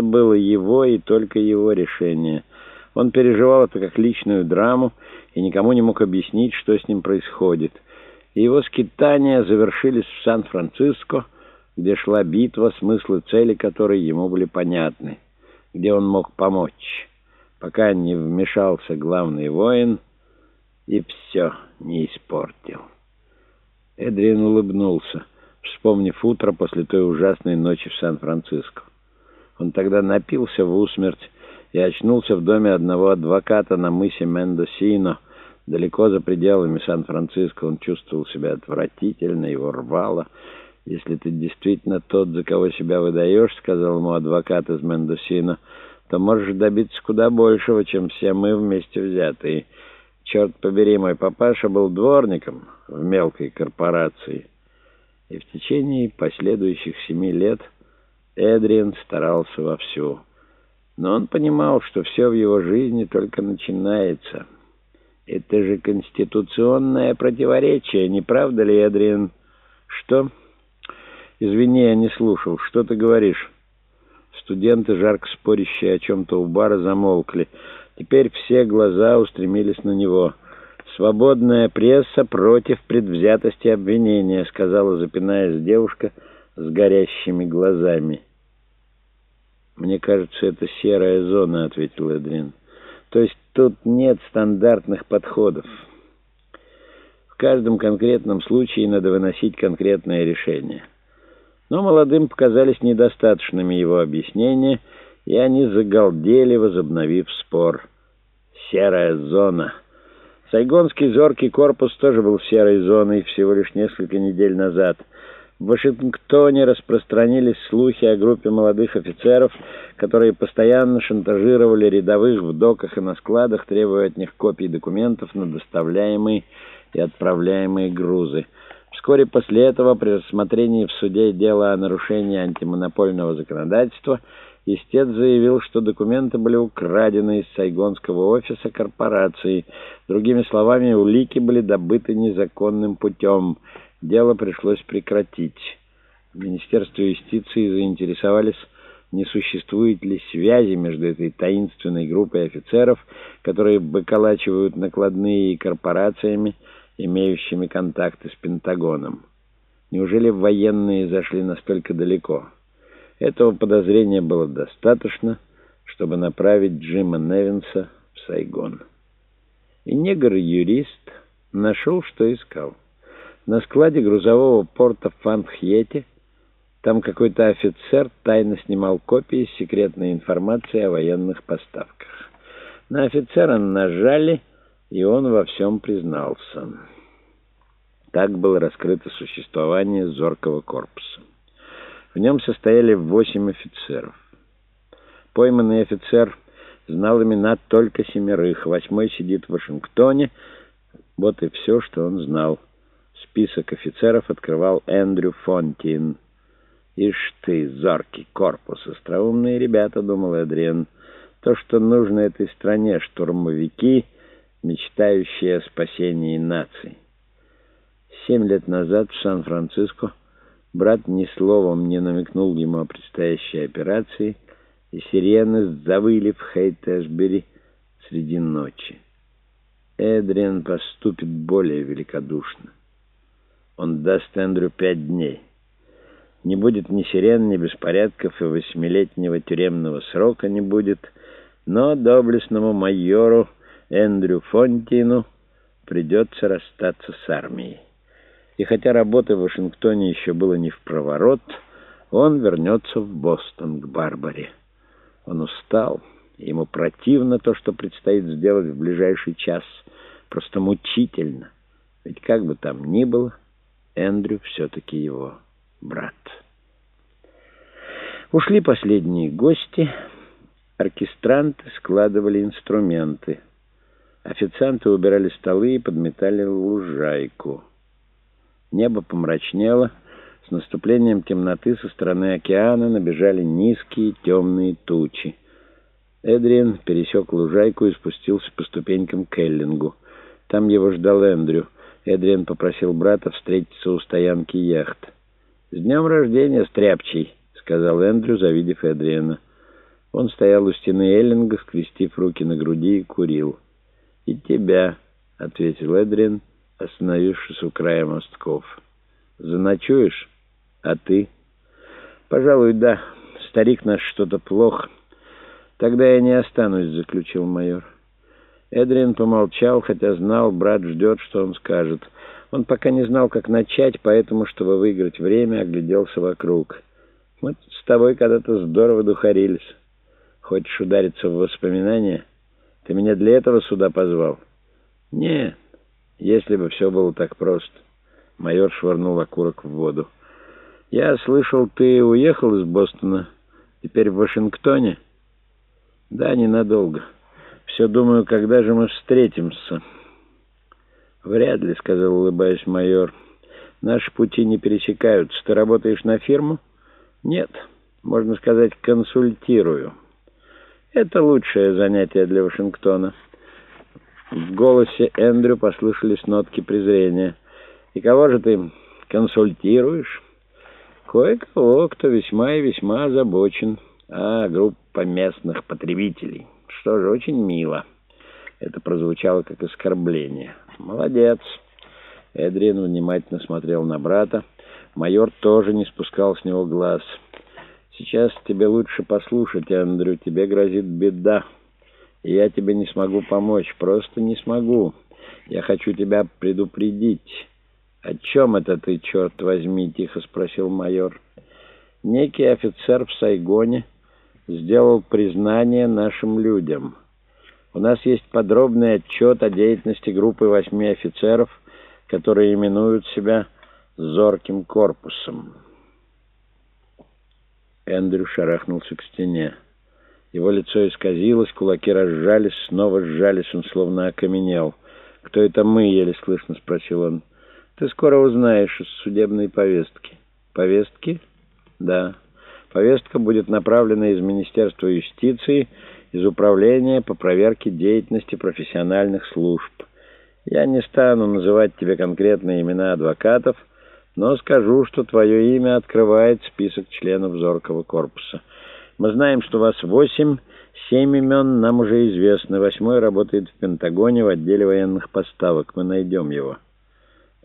Это было его и только его решение. Он переживал это как личную драму и никому не мог объяснить, что с ним происходит. И его скитания завершились в Сан-Франциско, где шла битва, смыслы цели которой ему были понятны, где он мог помочь, пока не вмешался главный воин и все не испортил. Эдриан улыбнулся, вспомнив утро после той ужасной ночи в Сан-Франциско. Он тогда напился в усмерть и очнулся в доме одного адвоката на мысе Мендосино. Далеко за пределами Сан-Франциско он чувствовал себя отвратительно, его рвало. «Если ты действительно тот, за кого себя выдаешь, — сказал ему адвокат из Мендосино, — то можешь добиться куда большего, чем все мы вместе взятые. Черт побери, мой папаша был дворником в мелкой корпорации». И в течение последующих семи лет Эдриан старался вовсю. Но он понимал, что все в его жизни только начинается. Это же конституционное противоречие, не правда ли, Эдриан? Что? Извини, я не слушал. Что ты говоришь? Студенты, жарко спорящие о чем-то у бара, замолкли. Теперь все глаза устремились на него. «Свободная пресса против предвзятости обвинения», — сказала, запинаясь девушка с горящими глазами. «Мне кажется, это серая зона», — ответил Эдрин. «То есть тут нет стандартных подходов. В каждом конкретном случае надо выносить конкретное решение». Но молодым показались недостаточными его объяснения, и они загалдели, возобновив спор. «Серая зона». Сайгонский зоркий корпус тоже был серой зоной всего лишь несколько недель назад — в Вашингтоне распространились слухи о группе молодых офицеров, которые постоянно шантажировали рядовых в доках и на складах, требуя от них копий документов на доставляемые и отправляемые грузы. Вскоре после этого, при рассмотрении в суде дела о нарушении антимонопольного законодательства, истец заявил, что документы были украдены из сайгонского офиса корпорации. Другими словами, улики были добыты незаконным путем – дело пришлось прекратить. В Министерстве юстиции заинтересовались, не существует ли связи между этой таинственной группой офицеров, которые выколачивают накладные и корпорациями, имеющими контакты с Пентагоном. Неужели военные зашли настолько далеко? Этого подозрения было достаточно, чтобы направить Джима Невинса в Сайгон. И негр-юрист нашел, что искал. На складе грузового порта в Фанхьете там какой-то офицер тайно снимал копии секретной информации о военных поставках. На офицера нажали, и он во всем признался. Так было раскрыто существование зоркого корпуса. В нем состояли восемь офицеров. Пойманный офицер знал имена только семерых. Восьмой сидит в Вашингтоне. Вот и все, что он знал. Список офицеров открывал Эндрю Фонтин. «Ишь ты, зоркий корпус, остроумные ребята», — думал Эдриан. «То, что нужно этой стране, штурмовики, мечтающие о спасении наций». Семь лет назад в Сан-Франциско брат ни словом не намекнул ему о предстоящей операции, и сирены завыли в Хейтэшбери среди ночи. Эдриан поступит более великодушно. Он даст Эндрю пять дней. Не будет ни сирен, ни беспорядков, и восьмилетнего тюремного срока не будет, но доблестному майору Эндрю Фонтину придется расстаться с армией. И хотя работы в Вашингтоне еще было не в проворот, он вернется в Бостон к Барбаре. Он устал, ему противно то, что предстоит сделать в ближайший час, просто мучительно. Ведь как бы там ни было, Эндрю все-таки его брат. Ушли последние гости. Оркестранты складывали инструменты. Официанты убирали столы и подметали лужайку. Небо помрачнело. С наступлением темноты со стороны океана набежали низкие темные тучи. Эдриан пересек лужайку и спустился по ступенькам к Эллингу. Там его ждал Эндрю — Эдриан попросил брата встретиться у стоянки яхт. «С днем рождения, стряпчий!» — сказал Эндрю, завидев Эдриана. Он стоял у стены Эллинга, скрестив руки на груди и курил. «И тебя», — ответил Эдрин, остановившись у края мостков. «Заночуешь? А ты?» «Пожалуй, да. Старик наш что-то плохо. Тогда я не останусь», — заключил майор. Эдриан помолчал, хотя знал, брат ждет, что он скажет. Он пока не знал, как начать, поэтому, чтобы выиграть время, огляделся вокруг. «Мы с тобой когда-то здорово духарились. Хочешь удариться в воспоминания? Ты меня для этого сюда позвал?» «Не, если бы все было так просто». Майор швырнул окурок в воду. «Я слышал, ты уехал из Бостона. Теперь в Вашингтоне?» «Да, ненадолго». Все думаю, когда же мы встретимся. Вряд ли, сказал, улыбаясь майор. Наши пути не пересекаются. Ты работаешь на фирму? Нет, можно сказать, консультирую. Это лучшее занятие для Вашингтона. В голосе Эндрю послышались нотки презрения. И кого же ты консультируешь? Кое-кого, кто весьма и весьма озабочен. А, группа местных потребителей. Что же, очень мило. Это прозвучало как оскорбление. Молодец. Эдриан внимательно смотрел на брата. Майор тоже не спускал с него глаз. Сейчас тебе лучше послушать, Андрю. Тебе грозит беда. И я тебе не смогу помочь. Просто не смогу. Я хочу тебя предупредить. «О чем это ты, черт возьми?» — тихо спросил майор. «Некий офицер в Сайгоне...» сделал признание нашим людям. У нас есть подробный отчет о деятельности группы восьми офицеров, которые именуют себя «зорким корпусом». Эндрю шарахнулся к стене. Его лицо исказилось, кулаки разжались, снова сжались, он словно окаменел. «Кто это мы?» — еле слышно спросил он. «Ты скоро узнаешь из судебной повестки». «Повестки?» «Да». Повестка будет направлена из Министерства юстиции, из Управления по проверке деятельности профессиональных служб. Я не стану называть тебе конкретные имена адвокатов, но скажу, что твое имя открывает список членов Зоркого корпуса. Мы знаем, что вас восемь, семь имен нам уже известны. Восьмой работает в Пентагоне в отделе военных поставок. Мы найдем его».